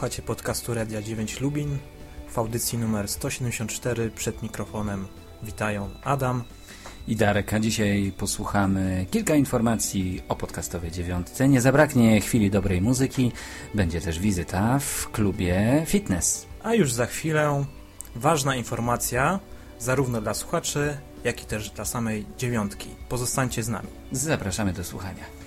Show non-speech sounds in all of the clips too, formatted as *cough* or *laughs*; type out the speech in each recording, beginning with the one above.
Słuchacie podcastu Radia 9 Lubin w audycji numer 174 przed mikrofonem witają Adam i Darek, a dzisiaj posłuchamy kilka informacji o podcastowej dziewiątce. Nie zabraknie chwili dobrej muzyki, będzie też wizyta w klubie fitness. A już za chwilę ważna informacja zarówno dla słuchaczy, jak i też dla samej dziewiątki. Pozostańcie z nami. Zapraszamy do słuchania.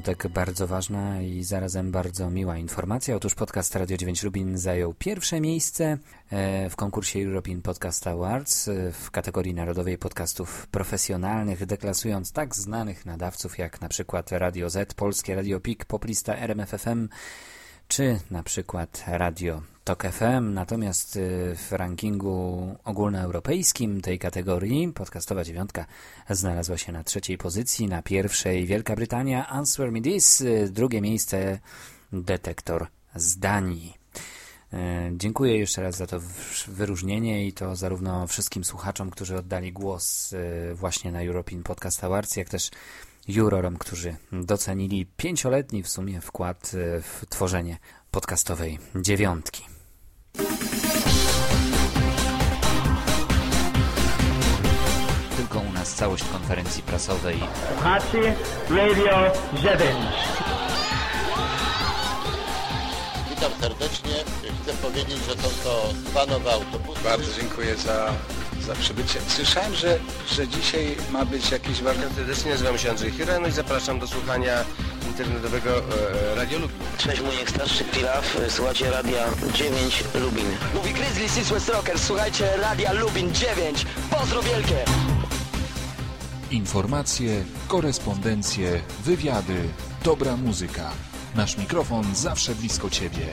Początek bardzo ważna i zarazem bardzo miła informacja. Otóż podcast Radio 9 Rubin zajął pierwsze miejsce e, w konkursie European Podcast Awards e, w kategorii narodowej podcastów profesjonalnych, deklasując tak znanych nadawców jak na przykład Radio Z, Polskie Radio PIK, Poplista RMFFM, czy na przykład Radio Tok FM, natomiast y, w rankingu ogólnoeuropejskim tej kategorii podcastowa dziewiątka znalazła się na trzeciej pozycji, na pierwszej Wielka Brytania Answer Me This, y, drugie miejsce Detektor z Danii. Y, dziękuję jeszcze raz za to wyróżnienie i to zarówno wszystkim słuchaczom, którzy oddali głos właśnie na European Podcast Awards, jak też jurorom, którzy docenili pięcioletni w sumie wkład w tworzenie podcastowej dziewiątki. Tylko u nas całość konferencji prasowej. Słuchacie Radio 9. Witam serdecznie. Chcę powiedzieć, że są to dwa nowe autobusy. Bardzo dziękuję za, za przybycie. Słyszałem, że, że dzisiaj ma być jakiś warsztat. Serdecznie nazywam się Andrzej Hirano i zapraszam do słuchania internetowego e, Radio Lubin. Cześć, mój Starszy Pilaf, słuchajcie Radia 9 Lubin. Mówi Grizzly Six West Rocker, słuchajcie Radia Lubin 9. Pozdro wielkie! Informacje, korespondencje, wywiady, dobra muzyka. Nasz mikrofon zawsze blisko Ciebie.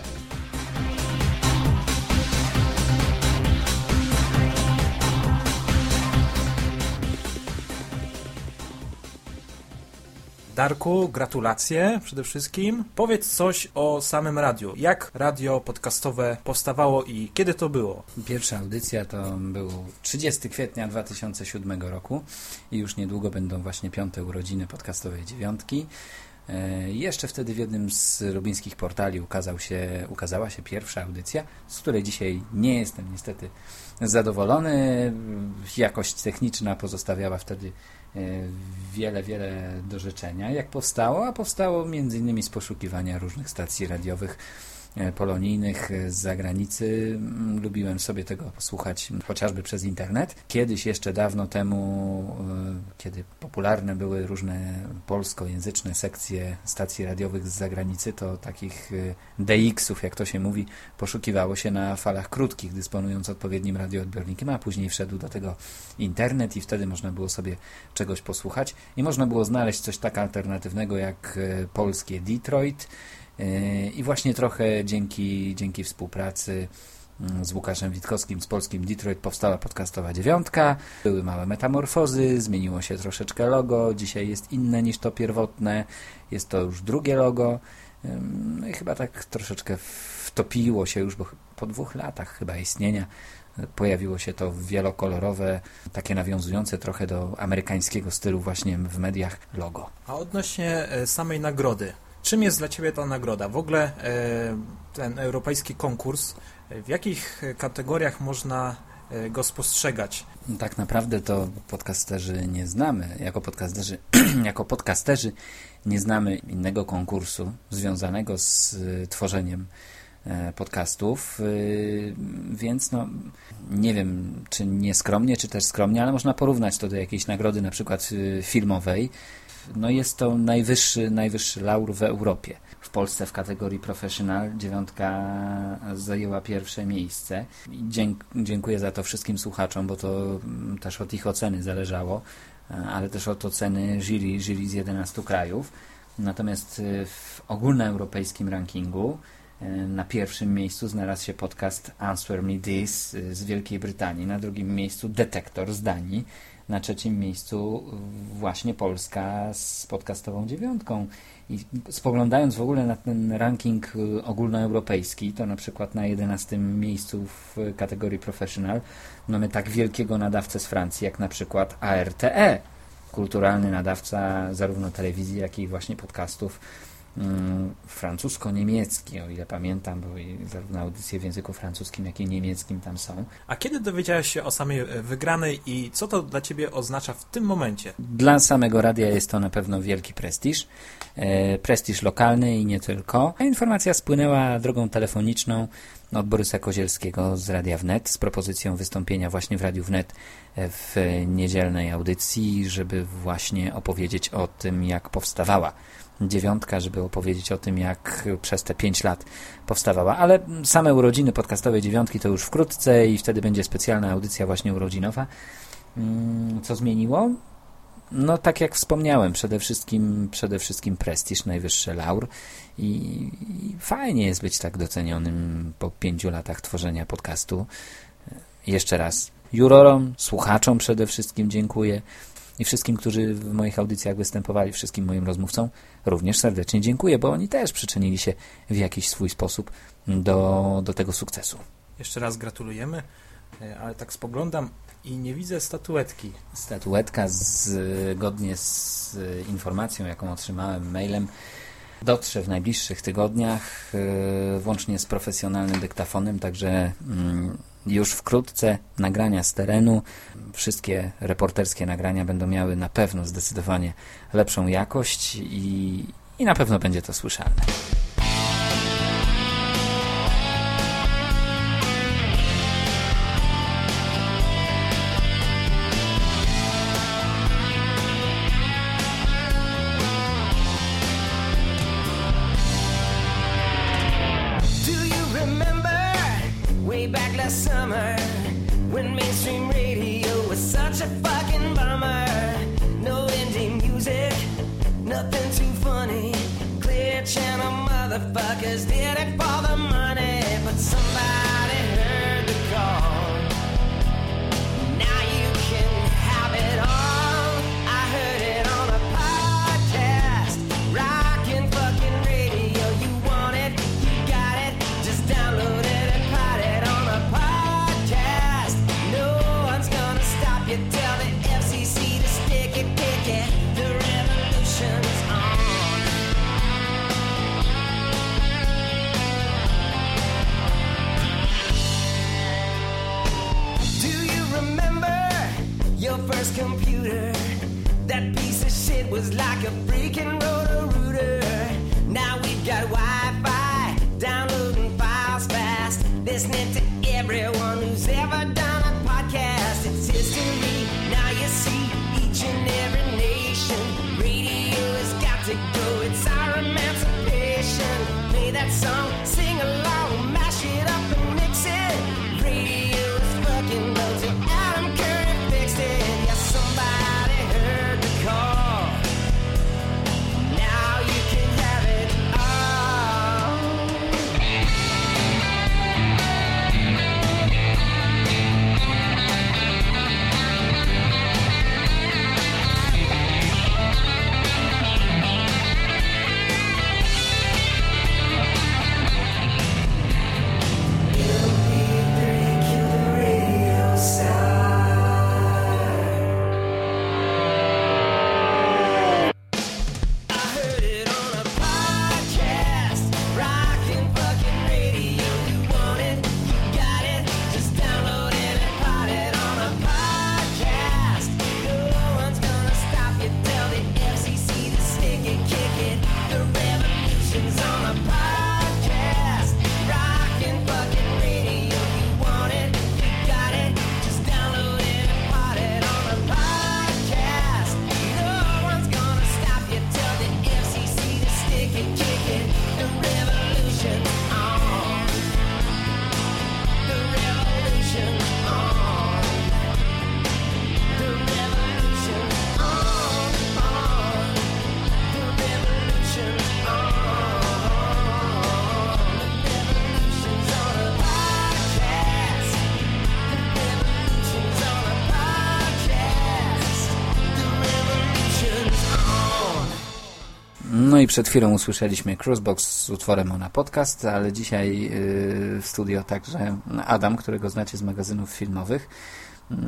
Darku, gratulacje przede wszystkim. Powiedz coś o samym radiu. Jak radio podcastowe powstawało i kiedy to było? Pierwsza audycja to był 30 kwietnia 2007 roku i już niedługo będą właśnie piąte urodziny podcastowej dziewiątki. E, jeszcze wtedy w jednym z lubińskich portali ukazał się, ukazała się pierwsza audycja, z której dzisiaj nie jestem niestety zadowolony. Jakość techniczna pozostawiała wtedy wiele, wiele do życzenia. Jak powstało? A powstało między innymi z poszukiwania różnych stacji radiowych E, polonijnych z zagranicy. Mm, lubiłem sobie tego posłuchać chociażby przez internet. Kiedyś jeszcze dawno temu, e, kiedy popularne były różne polskojęzyczne sekcje stacji radiowych z zagranicy, to takich e, DX-ów, jak to się mówi, poszukiwało się na falach krótkich, dysponując odpowiednim radioodbiornikiem, a później wszedł do tego internet i wtedy można było sobie czegoś posłuchać i można było znaleźć coś tak alternatywnego jak polskie Detroit, i właśnie trochę dzięki, dzięki współpracy mm, z Łukaszem Witkowskim z polskim Detroit powstała podcastowa dziewiątka. Były małe metamorfozy, zmieniło się troszeczkę logo. Dzisiaj jest inne niż to pierwotne. Jest to już drugie logo. No i chyba tak troszeczkę wtopiło się już, bo po dwóch latach chyba istnienia pojawiło się to wielokolorowe, takie nawiązujące trochę do amerykańskiego stylu właśnie w mediach logo. A odnośnie e, samej nagrody, Czym jest dla Ciebie ta nagroda? W ogóle e, ten europejski konkurs, e, w jakich kategoriach można e, go spostrzegać? Tak naprawdę to podcasterzy nie znamy. Jako podcasterzy, *clears throat* jako podcasterzy nie znamy innego konkursu związanego z tworzeniem podcastów, więc no, nie wiem, czy nieskromnie, czy też skromnie, ale można porównać to do jakiejś nagrody na przykład filmowej, no jest to najwyższy, najwyższy laur w Europie. W Polsce w kategorii professional dziewiątka zajęła pierwsze miejsce. Dzięk, dziękuję za to wszystkim słuchaczom, bo to mm, też od ich oceny zależało, ale też od oceny jury, jury z 11 krajów. Natomiast w ogólnoeuropejskim rankingu na pierwszym miejscu znalazł się podcast Answer Me This z Wielkiej Brytanii, na drugim miejscu Detektor z Danii, na trzecim miejscu właśnie Polska z podcastową dziewiątką. I spoglądając w ogóle na ten ranking ogólnoeuropejski, to na przykład na 11 miejscu w kategorii professional mamy tak wielkiego nadawcę z Francji, jak na przykład ARTE, kulturalny nadawca zarówno telewizji, jak i właśnie podcastów francusko-niemiecki, o ile pamiętam, bo zarówno audycje w języku francuskim, jak i niemieckim tam są. A kiedy dowiedziałeś się o samej e, wygranej i co to dla Ciebie oznacza w tym momencie? Dla samego radia jest to na pewno wielki prestiż, e, prestiż lokalny i nie tylko. A informacja spłynęła drogą telefoniczną od Borysa Kozielskiego z Radia Wnet z propozycją wystąpienia właśnie w Radiu Wnet e, w niedzielnej audycji, żeby właśnie opowiedzieć o tym, jak powstawała dziewiątka, żeby opowiedzieć o tym, jak przez te pięć lat powstawała. Ale same urodziny podcastowej dziewiątki to już wkrótce i wtedy będzie specjalna audycja właśnie urodzinowa. Mm, co zmieniło? No tak jak wspomniałem, przede wszystkim, przede wszystkim prestiż, najwyższy laur i, i fajnie jest być tak docenionym po pięciu latach tworzenia podcastu. Jeszcze raz jurorom, słuchaczom przede wszystkim dziękuję i wszystkim, którzy w moich audycjach występowali, wszystkim moim rozmówcom również serdecznie dziękuję, bo oni też przyczynili się w jakiś swój sposób do, do tego sukcesu. Jeszcze raz gratulujemy, e, ale tak spoglądam i nie widzę statuetki. Statuetka zgodnie z informacją, jaką otrzymałem mailem, dotrze w najbliższych tygodniach, e, włącznie z profesjonalnym dyktafonem, także mm, już wkrótce nagrania z terenu, wszystkie reporterskie nagrania będą miały na pewno zdecydowanie lepszą jakość i, i na pewno będzie to słyszalne. last summer when mainstream radio was such a. like a freaking rotor router. Now we've got Wi Fi, downloading files fast, listening to everyone who's ever done. Przed chwilą usłyszeliśmy Cruisebox z utworem Ona Podcast, ale dzisiaj yy, w studio także Adam, którego znacie z magazynów filmowych.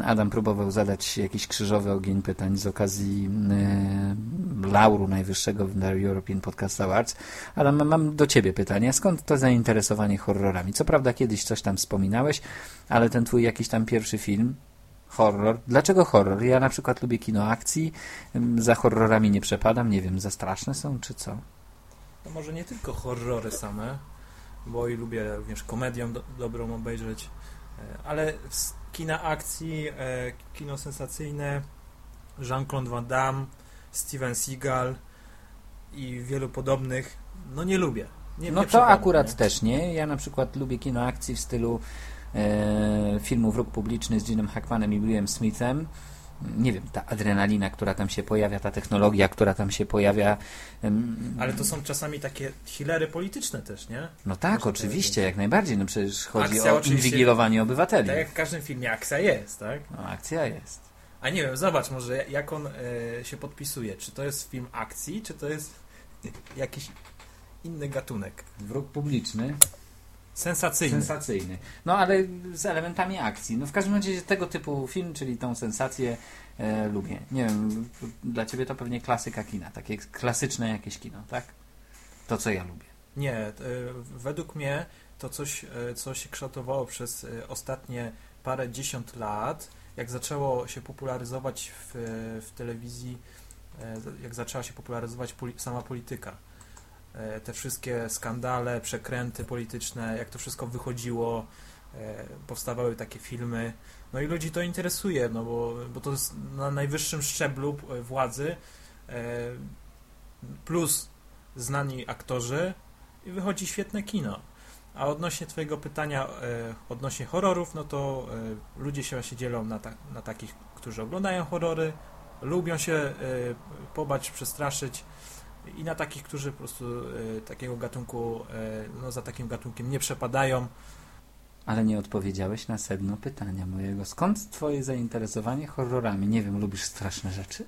Adam próbował zadać jakiś krzyżowy ogień pytań z okazji yy, lauru najwyższego w European Podcast Awards. Ale mam, mam do Ciebie pytanie. Skąd to zainteresowanie horrorami? Co prawda kiedyś coś tam wspominałeś, ale ten Twój jakiś tam pierwszy film, horror. Dlaczego horror? Ja na przykład lubię kino akcji, za horrorami nie przepadam, nie wiem, za straszne są czy co? No może nie tylko horrory same, bo i lubię również komedię do, dobrą obejrzeć, e, ale z kina akcji, e, kino sensacyjne, Jean-Claude Van Damme, Steven Seagal i wielu podobnych, no nie lubię. Nie, no nie to akurat nie? też nie. Ja na przykład lubię kino akcji w stylu filmu Wróg Publiczny z Ginem Hackmanem i Willem Smithem. Nie wiem, ta adrenalina, która tam się pojawia, ta technologia, która tam się pojawia. Ale to są czasami takie hilery polityczne też, nie? No tak, Można oczywiście, jak najbardziej. No przecież chodzi akcja o inwigilowanie obywateli. Tak jak w każdym filmie akcja jest, tak? No akcja jest. A nie wiem, zobacz może jak on e, się podpisuje. Czy to jest film akcji, czy to jest *laughs* jakiś inny gatunek? Wróg publiczny. Sensacyjny. Sensacyjny. No ale z elementami akcji. No w każdym razie tego typu film, czyli tą sensację e, lubię. Nie wiem, dla ciebie to pewnie klasyka kina, takie klasyczne jakieś kino, tak? To, co ja lubię. Nie, e, według mnie to coś, e, co się kształtowało przez e, ostatnie parę dziesiąt lat, jak zaczęło się popularyzować w, w telewizji, jak zaczęła się popularyzować poli sama polityka te wszystkie skandale, przekręty polityczne, jak to wszystko wychodziło, e, powstawały takie filmy. No i ludzi to interesuje, no bo, bo to jest na najwyższym szczeblu e, władzy plus znani aktorzy i wychodzi świetne kino. A odnośnie Twojego pytania odnośnie horrorów, no to ludzie się właśnie dzielą na, ta, na takich, którzy oglądają horrory, lubią się pobać, przestraszyć i na takich, którzy po prostu e, takiego gatunku, e, no za takim gatunkiem nie przepadają. Ale nie odpowiedziałeś na sedno pytania mojego. Skąd twoje zainteresowanie horrorami? Nie wiem, lubisz straszne rzeczy?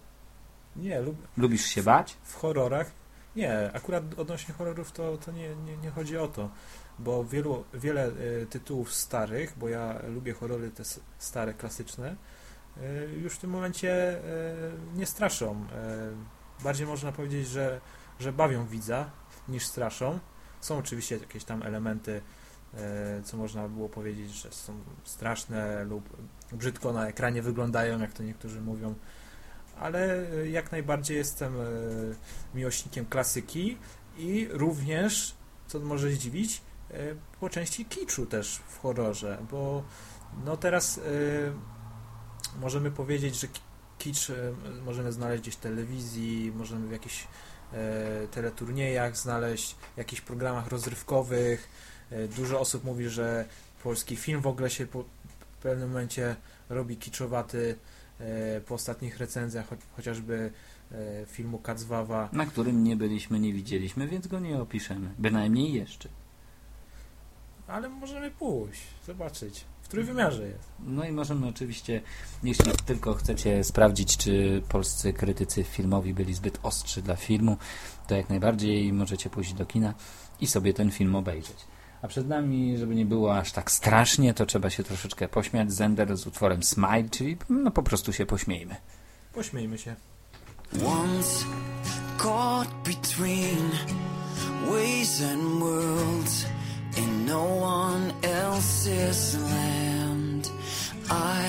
Nie, lub... Lubisz się bać? W horrorach? Nie, akurat odnośnie horrorów to, to nie, nie, nie chodzi o to, bo wielu, wiele y, tytułów starych, bo ja lubię horrory te stare, klasyczne, już w tym momencie nie straszą bardziej można powiedzieć, że, że bawią widza niż straszą. Są oczywiście jakieś tam elementy, e, co można było powiedzieć, że są straszne lub brzydko na ekranie wyglądają, jak to niektórzy mówią, ale jak najbardziej jestem e, miłośnikiem klasyki i również, co może zdziwić, e, po części kiczu też w horrorze, bo no teraz możemy powiedzieć, że kicz możemy znaleźć gdzieś w telewizji, możemy w jakichś e, teleturniejach znaleźć, w jakichś programach rozrywkowych. E, dużo osób mówi, że polski film w ogóle się po, w pewnym momencie robi kiczowaty e, po ostatnich recenzjach, cho chociażby e, filmu Kacwawa. Na którym nie byliśmy, nie widzieliśmy, więc go nie opiszemy. Bynajmniej jeszcze. Ale możemy pójść, zobaczyć trójwymiarze jest. No i możemy oczywiście, jeśli tylko chcecie sprawdzić, czy polscy krytycy filmowi byli zbyt ostrzy dla filmu, to jak najbardziej możecie pójść do kina i sobie ten film obejrzeć. A przed nami, żeby nie było aż tak strasznie, to trzeba się troszeczkę pośmiać. Zender z utworem Smile, czyli no po prostu się pośmiejmy. Pośmiejmy się. Once caught between ways and worlds in no one else's land. I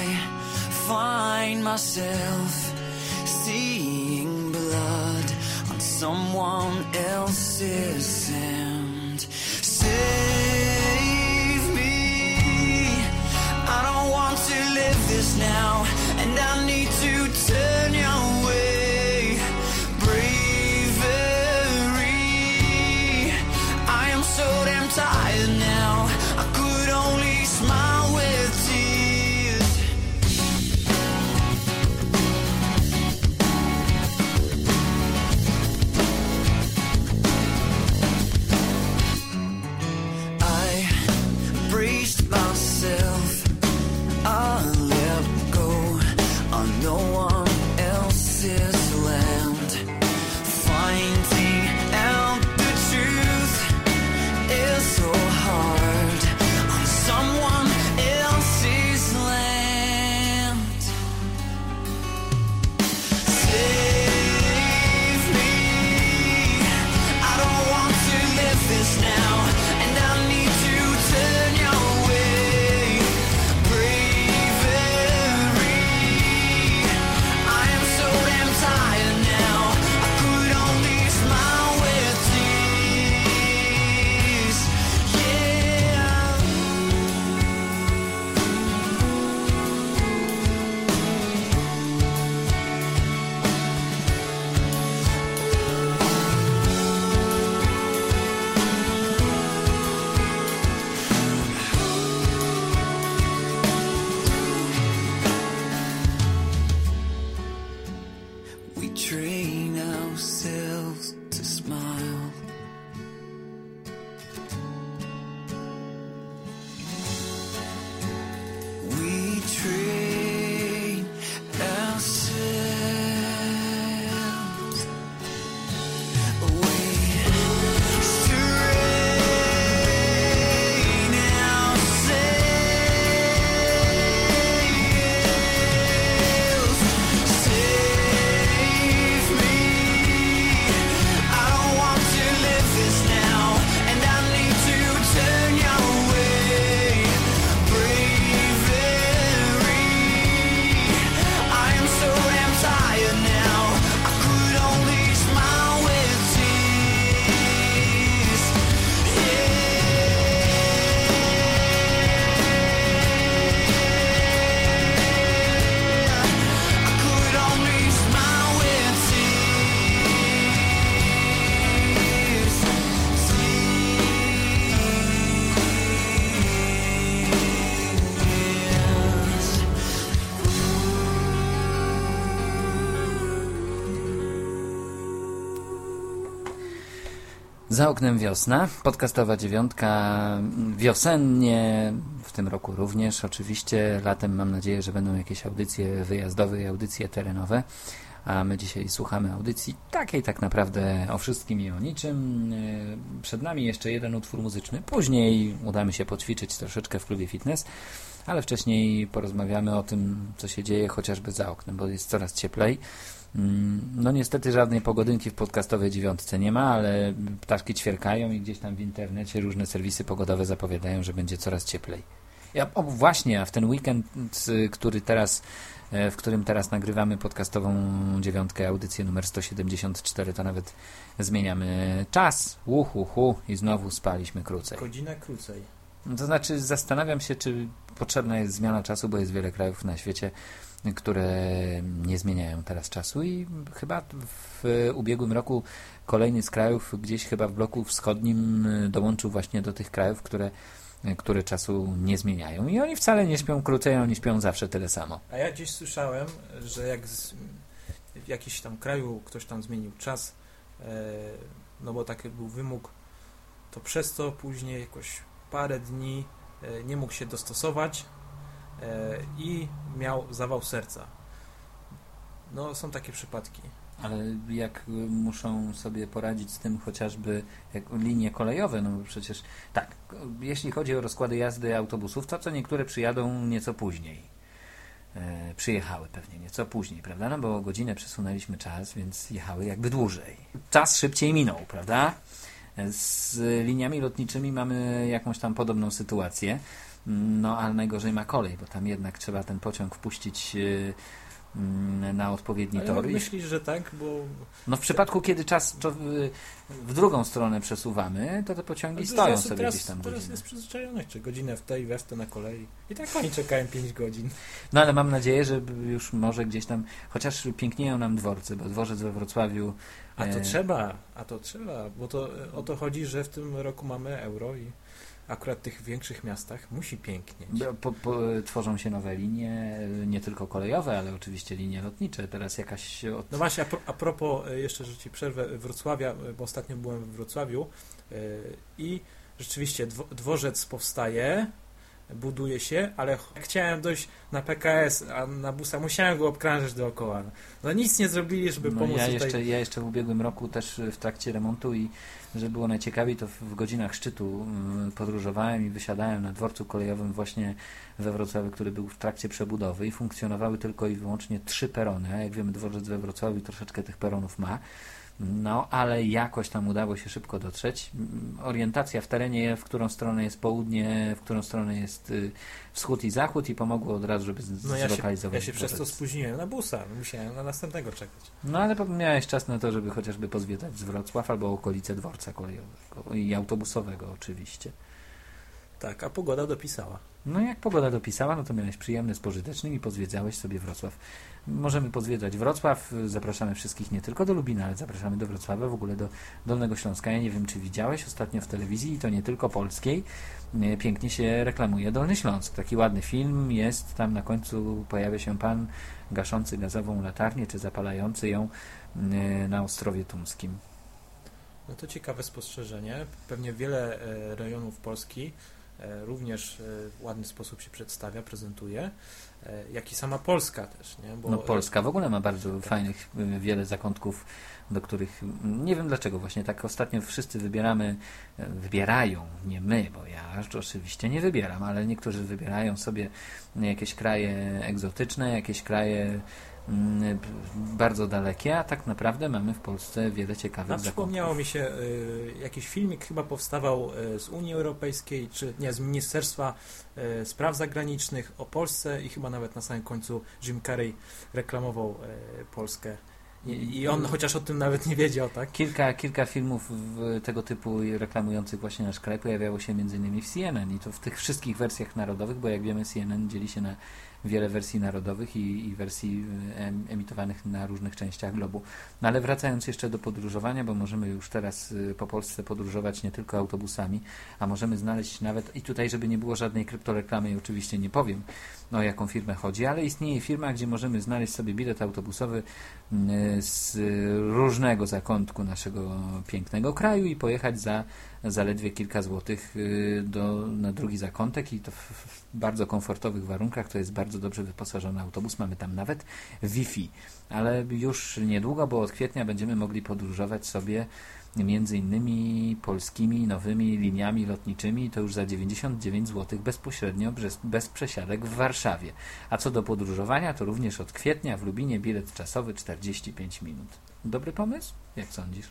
find myself seeing blood on someone else's sand. Save Za oknem wiosna, podcastowa dziewiątka wiosennie, w tym roku również. Oczywiście latem mam nadzieję, że będą jakieś audycje wyjazdowe i audycje terenowe. A my dzisiaj słuchamy audycji takiej tak naprawdę o wszystkim i o niczym. E, Przed nami jeszcze jeden utwór muzyczny. Później udamy się poćwiczyć troszeczkę w klubie fitness, ale wcześniej porozmawiamy o tym, co się dzieje chociażby za oknem, bo jest coraz cieplej. Mm, No niestety żadnej pogodynki w podcastowej dziewiątce nie ma, ale ptaszki ćwierkają i gdzieś tam w internecie różne serwisy pogodowe zapowiadają, że będzie coraz cieplej. Ja, o, właśnie, a w ten weekend, y, który teraz, e, w którym teraz nagrywamy podcastową dziewiątkę, audycję numer 174, to nawet zmieniamy czas, uhu, hu, i znowu spaliśmy krócej. Godzinę krócej. No To znaczy zastanawiam się, czy potrzebna jest zmiana czasu, bo jest wiele krajów na świecie, które nie zmieniają teraz czasu i chyba w ubiegłym roku kolejny z krajów gdzieś chyba w bloku wschodnim dołączył właśnie do tych krajów, które, które czasu nie zmieniają i oni wcale nie śpią krócej, oni śpią zawsze tyle samo. A ja gdzieś słyszałem, że jak z, w jakimś tam kraju ktoś tam zmienił czas, e, no bo taki był wymóg, to przez to później jakoś parę dni e, nie mógł się dostosować i miał zawał serca. No, są takie przypadki. Ale jak muszą sobie poradzić z tym chociażby linie kolejowe, no bo przecież tak, jeśli chodzi o rozkłady jazdy autobusów, to co niektóre przyjadą nieco później. E, przyjechały pewnie nieco później, prawda? No bo o godzinę przesunęliśmy czas, więc jechały jakby dłużej. Czas szybciej minął, prawda? Z liniami lotniczymi mamy jakąś tam podobną sytuację. No, ale najgorzej ma kolej, bo tam jednak trzeba ten pociąg wpuścić y, na odpowiedni Ale tor. myślisz, że tak, bo no w przypadku, kiedy czas w, w drugą stronę przesuwamy, to te pociągi stoją sobie teraz, gdzieś tam teraz godzinę. jest przyzwyczajonych, czy godzinę w tej, we w te na kolei. I tak oni czekają 5 godzin. No ale mam nadzieję, że już może gdzieś tam, chociaż pięknieją nam dworce, bo dworzec we Wrocławiu A to E, trzeba, a to trzeba, bo to e, o to chodzi, że w tym roku mamy euro i akurat w tych większych miastach musi pięknieć. po, po, tworzą się nowe linie, y, nie tylko kolejowe, ale oczywiście linie lotnicze. Teraz jakaś od... No właśnie, a, pro, a propos, e, jeszcze, że Ci przerwę, Wrocławia, e, bo ostatnio byłem w Wrocławiu e, i rzeczywiście dwo, dworzec powstaje, buduje się, ale ch- chciałem dojść na PKS, a na busa musiałem go obkrążyć dookoła. No nic nie zrobili, żeby No, pomóc ja, tutaj. jeszcze, ja jeszcze w ubiegłym roku też w trakcie remontu i żeby było najciekawiej, to w godzinach szczytu y, podróżowałem i wysiadałem na dworcu kolejowym właśnie we Wrocławiu, który był w trakcie przebudowy i funkcjonowały tylko i wyłącznie trzy perony. A jak wiemy, dworzec we Wrocławiu troszeczkę tych peronów ma. No, ale jakoś tam udało się szybko dotrzeć. Mm, Orientacja w terenie, w którą stronę jest południe, w którą stronę jest y, wschód i zachód i pomogło od razu, żeby No ja się, zlokalizować ja się przez to spóźniłem na busa, musiałem na następnego czekać. No ale miałeś czas na to, żeby chociażby pozwiedzać z Wrocław albo okolice dworca kolejowego i autobusowego oczywiście. Tak, a pogoda dopisała. No jak pogoda dopisała, no to miałeś przyjemny z pożytecznym i pozwiedzałeś sobie Wrocław. Możemy pozwiedzać Wrocław, zapraszamy wszystkich nie tylko do Lubina, ale zapraszamy do Wrocławia, w ogóle do Dolnego Śląska. Ja nie wiem, czy widziałeś ostatnio w telewizji, i to nie tylko polskiej, pięknie się reklamuje Dolny Śląsk. Taki ładny film jest, tam na końcu pojawia się pan gaszący gazową latarnię, czy zapalający ją na Ostrowie Tumskim. No to ciekawe spostrzeżenie. Pewnie wiele e, rejonów Polski e, również e, w ładny sposób się przedstawia, prezentuje, jak i sama Polska też, nie? Bo, No Polska w ogóle ma bardzo fajnych, y, wiele zakątków, do których mm, nie wiem dlaczego właśnie tak ostatnio wszyscy wybieramy, e, wybierają, nie my, bo ja oczywiście nie wybieram, ale niektórzy wybierają sobie jakieś kraje egzotyczne, jakieś kraje mm, bardzo dalekie, a tak naprawdę mamy w Polsce wiele ciekawych zakątków. przypomniało mi się, y, jakiś filmik chyba powstawał y, z Unii Europejskiej, czy nie, z Ministerstwa y, Spraw Zagranicznych o Polsce i chyba nawet na samym końcu Jim Carrey reklamował Polskę. I, I on chociaż o tym nawet nie wiedział, tak? Kilka, kilka filmów w, tego typu reklamujących właśnie nasz kraj pojawiało się między innymi w CNN i to w tych wszystkich wersjach narodowych, bo jak wiemy CNN dzieli się na wiele wersji narodowych i, i wersji e, em, emitowanych na różnych częściach globu. No ale wracając jeszcze do podróżowania, bo możemy już teraz y, po Polsce podróżować nie tylko autobusami, a możemy znaleźć nawet, i tutaj żeby nie było żadnej kryptoreklamy oczywiście nie powiem o jaką firmę chodzi, ale istnieje firma, gdzie możemy znaleźć sobie bilet autobusowy y, z różnego zakątku naszego pięknego kraju i pojechać za zaledwie kilka złotych y, do, na drugi zakątek i to w bardzo komfortowych warunkach. To jest bardzo dobrze wyposażony autobus. Mamy tam nawet Wi-Fi, ale już niedługo, bo od kwietnia będziemy mogli podróżować sobie między innymi polskimi nowymi liniami lotniczymi to już za 99 zł bezpośrednio bez, bez przesiadek w Warszawie. A co do podróżowania, to również od kwietnia w Lubinie bilet czasowy 45 minut. Dobry pomysł? Jak sądzisz?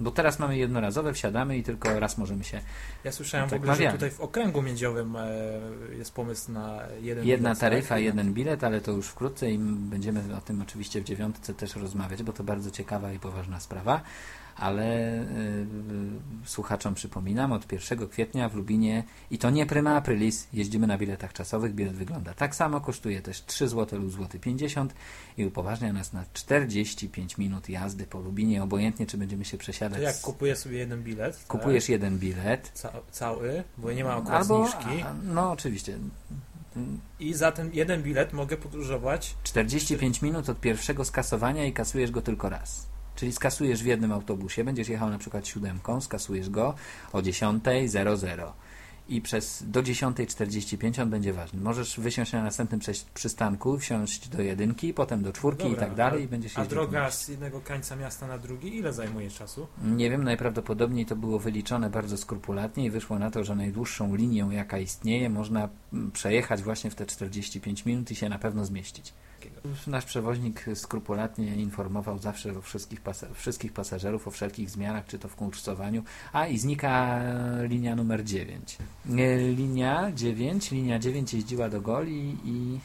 Bo teraz mamy jednorazowe, wsiadamy i tylko raz możemy się Ja słyszałem w Tak ogóle, że tutaj w okręgu miedziowym e, jest pomysł na jeden Jedna bilet, taryfa, tak? jeden bilet, ale to już wkrótce i będziemy o tym oczywiście w dziewiątce też rozmawiać, bo to bardzo ciekawa i poważna sprawa. Ale y, słuchaczom przypominam, od 1 kwietnia w Lubinie i to nie prima aprilis, jeździmy na biletach czasowych. Bilet wygląda tak samo, kosztuje też 3 zł lub złoty 50 i upoważnia nas na 45 minut jazdy po Lubinie, obojętnie czy będziemy się To przesiadać. jak kupuję sobie jeden bilet, Kupujesz jeden bilet, tak, ca cały, bo nie ma akurat albo, zniżki a, no oczywiście, i za ten jeden bilet mogę podróżować 45 minut od pierwszego skasowania i kasujesz go tylko raz. Czyli skasujesz w jednym autobusie, będziesz jechał na przykład siódemką, skasujesz go o 10.00 i przez do 10.45 on będzie ważny. Możesz wysiąść na następnym przystanku, wsiąść do jedynki, potem do czwórki i Dobra, tak dalej a- i będziesz A droga z jednego końca miasta na drugi, ile zajmuje czasu? Nie wiem, najprawdopodobniej to było wyliczone bardzo skrupulatnie i wyszło na to, że najdłuższą linią, jaka istnieje, można przejechać właśnie w te 45 minut i się na pewno zmieścić. Nasz przewoźnik skrupulatnie informował zawsze o wszystkich, pasa- wszystkich pasażerów, o wszelkich zmianach, czy to w kursowaniu. A i znika linia numer 9. E, Linia 9, linia 9 jeździła do Goli i,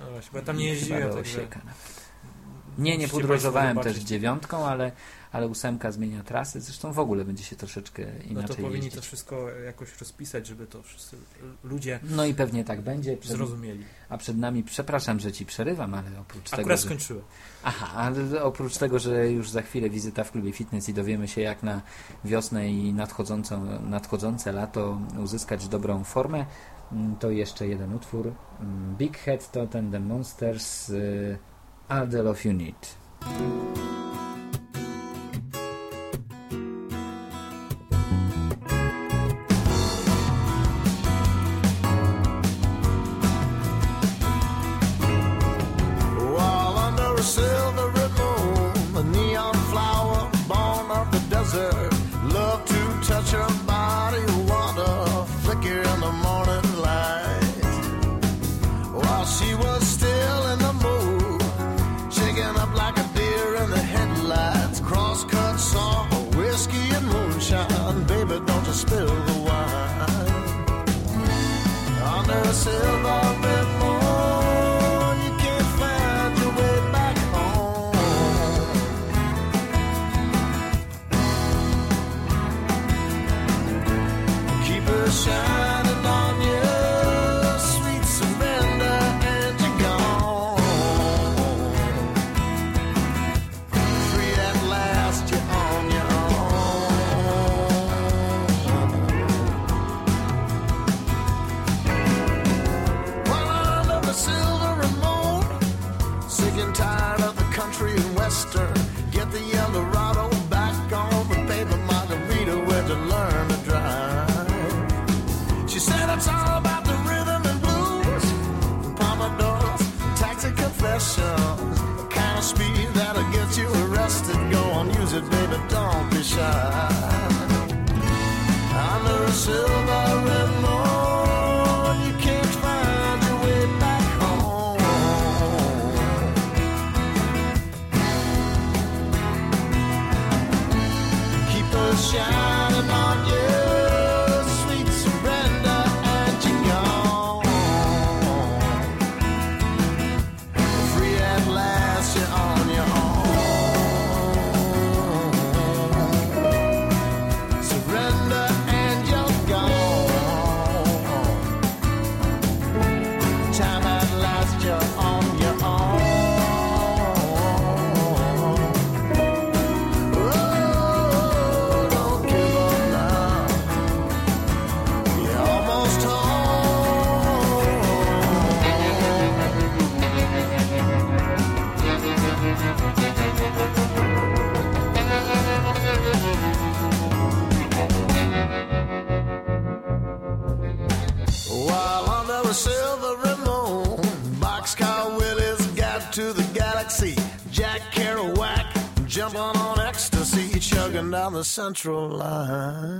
No właśnie, bo ja tam nie jeździłem. Osieka nawet. Nie, nie podróżowałem też dziewiątką, ale, ale ósemka zmienia trasy. Zresztą w ogóle będzie się troszeczkę No to inaczej powinni jeździć. to wszystko jakoś rozpisać, żeby to wszyscy ludzie No i pewnie tak będzie. Przed, zrozumieli. a przed nami, przepraszam, że ci przerywam, ale oprócz tego, Akurat że, skończyłem. Aha, ale oprócz tego, że już za chwilę wizyta w klubie fitness i dowiemy się jak na wiosnę i nadchodzącą, nadchodzące lato uzyskać dobrą formę, mm, to jeszcze jeden utwór. Mm, Big Head to ten The Monsters y, All the Love You Need. The central line.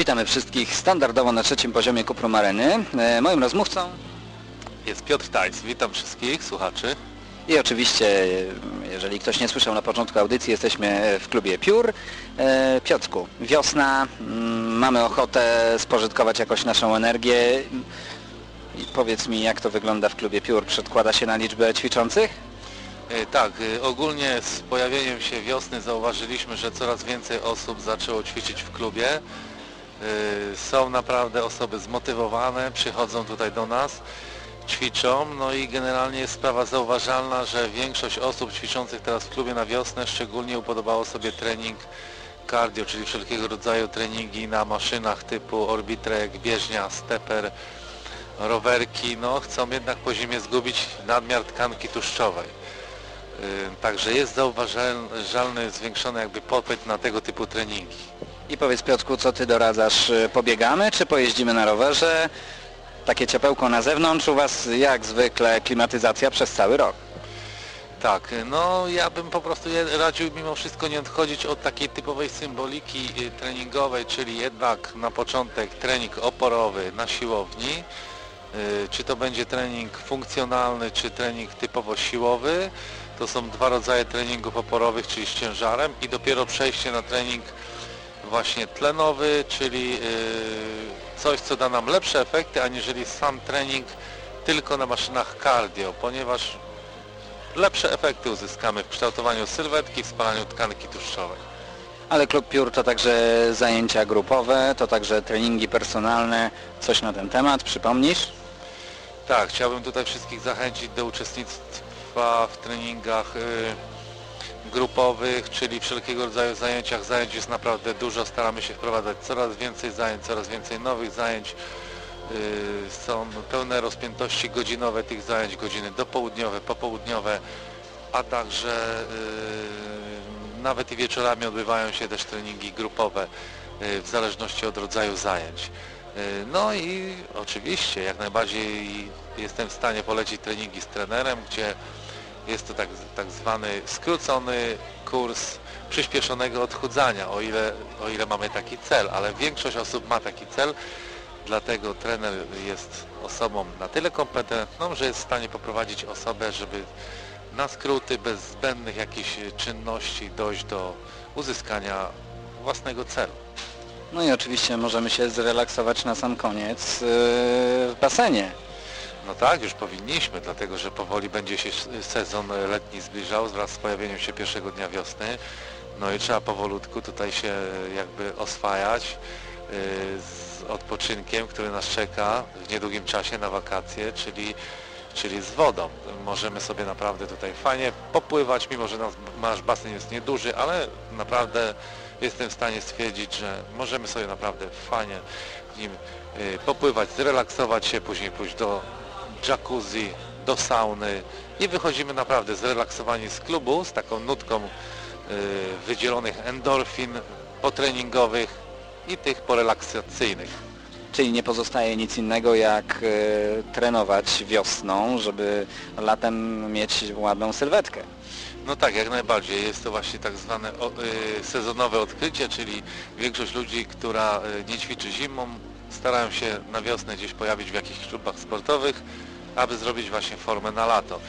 Witamy wszystkich standardowo na trzecim poziomie Kuprum Areny. E, Moim rozmówcą Jest Piotr Tajc, witam wszystkich słuchaczy. i oczywiście, jeżeli ktoś nie słyszał na początku audycji, jesteśmy w klubie Piór. E, Piotrku, wiosna, mm, mamy ochotę spożytkować jakoś naszą energię. Powiedz mi, jak to wygląda w klubie Piór? Przedkłada się na liczbę ćwiczących? E, Tak, ogólnie z pojawieniem się wiosny zauważyliśmy, że coraz więcej osób zaczęło ćwiczyć w klubie. E, Są naprawdę osoby zmotywowane, przychodzą tutaj do nas, ćwiczą, no i generalnie jest sprawa zauważalna, że większość osób ćwiczących teraz w klubie na wiosnę szczególnie upodobało sobie trening cardio, czyli wszelkiego rodzaju treningi na maszynach typu Orbitrek, bieżnia, steper, rowerki, no chcą jednak po zimie zgubić nadmiar tkanki tłuszczowej. Yy, Także jest zauważalny zwiększony jakby popyt na tego typu treningi. I powiedz Piotrku, co Ty doradzasz? E, Pobiegamy, czy pojeździmy na rowerze? Takie ciepełko na zewnątrz, u Was jak zwykle klimatyzacja przez cały rok. Tak, no ja bym po prostu radził mimo wszystko nie odchodzić od takiej typowej symboliki y, treningowej, czyli jednak na początek trening oporowy na siłowni, y, czy to będzie trening funkcjonalny, czy trening typowo siłowy. To są dwa rodzaje treningów oporowych, czyli z ciężarem i dopiero przejście na trening właśnie tlenowy, czyli y, coś, co da nam lepsze efekty, aniżeli sam trening tylko na maszynach cardio, ponieważ lepsze efekty uzyskamy w kształtowaniu sylwetki, w spalaniu tkanki tłuszczowej. Ale klub piór to także zajęcia grupowe, to także treningi personalne. Coś na ten temat przypomnisz? Tak, chciałbym tutaj wszystkich zachęcić do uczestnictwa w treningach y, grupowych, czyli wszelkiego rodzaju zajęciach. Zajęć jest naprawdę dużo, staramy się wprowadzać coraz więcej zajęć, coraz więcej nowych zajęć. Y, Są pełne rozpiętości godzinowe tych zajęć, godziny dopołudniowe, popołudniowe, a także y, nawet i wieczorami odbywają się też treningi grupowe y, w zależności od rodzaju zajęć. No i oczywiście jak najbardziej jestem w stanie polecić treningi z trenerem, gdzie jest to tak, tak zwany skrócony kurs przyspieszonego odchudzania, o ile, o ile mamy taki cel, ale większość osób ma taki cel, dlatego trener jest osobą na tyle kompetentną, że jest w stanie poprowadzić osobę, żeby na skróty, bez zbędnych jakichś czynności dojść do uzyskania własnego celu. No i oczywiście możemy się zrelaksować na sam koniec yy, w basenie. No tak, już powinniśmy, dlatego że powoli będzie się sezon letni zbliżał wraz z pojawieniem się pierwszego dnia wiosny. No i trzeba powolutku tutaj się jakby oswajać yy, z odpoczynkiem, który nas czeka w niedługim czasie na wakacje, czyli, czyli z wodą. Możemy sobie naprawdę tutaj fajnie popływać, mimo że nasz, basen jest nieduży, ale naprawdę jestem w stanie stwierdzić, że możemy sobie naprawdę fajnie w nim y, popływać, zrelaksować się, później pójść do jacuzzi, do sauny i wychodzimy naprawdę zrelaksowani z klubu z taką nutką y, wydzielonych endorfin potreningowych i tych porelaksacyjnych. Czyli nie pozostaje nic innego jak e, trenować wiosną, żeby latem mieć ładną sylwetkę. No tak, jak najbardziej. Jest to właśnie tak zwane o, y, sezonowe odkrycie, czyli większość ludzi, która y, nie ćwiczy zimą, starają się na wiosnę gdzieś pojawić w jakichś klubach sportowych, aby zrobić właśnie formę na lato.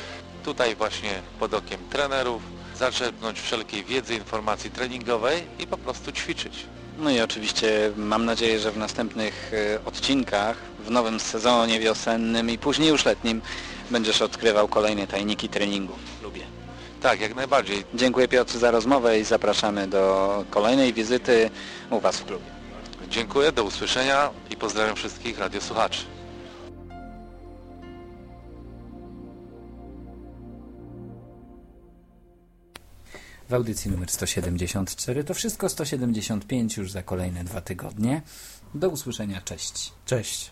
Tutaj właśnie pod okiem trenerów zaczerpnąć wszelkiej wiedzy, informacji treningowej i po prostu ćwiczyć. No i oczywiście mam nadzieję, że w następnych e, odcinkach, w nowym sezonie wiosennym i później już letnim będziesz odkrywał kolejne tajniki treningu. Lubię. Tak, jak najbardziej. Dziękuję Piotr za rozmowę i zapraszamy do kolejnej wizyty u Was w klubie. Dziękuję, do usłyszenia i pozdrawiam wszystkich radiosłuchaczy. W audycji numer 174 to wszystko 175 już za kolejne dwa tygodnie. Do usłyszenia, cześć. Cześć.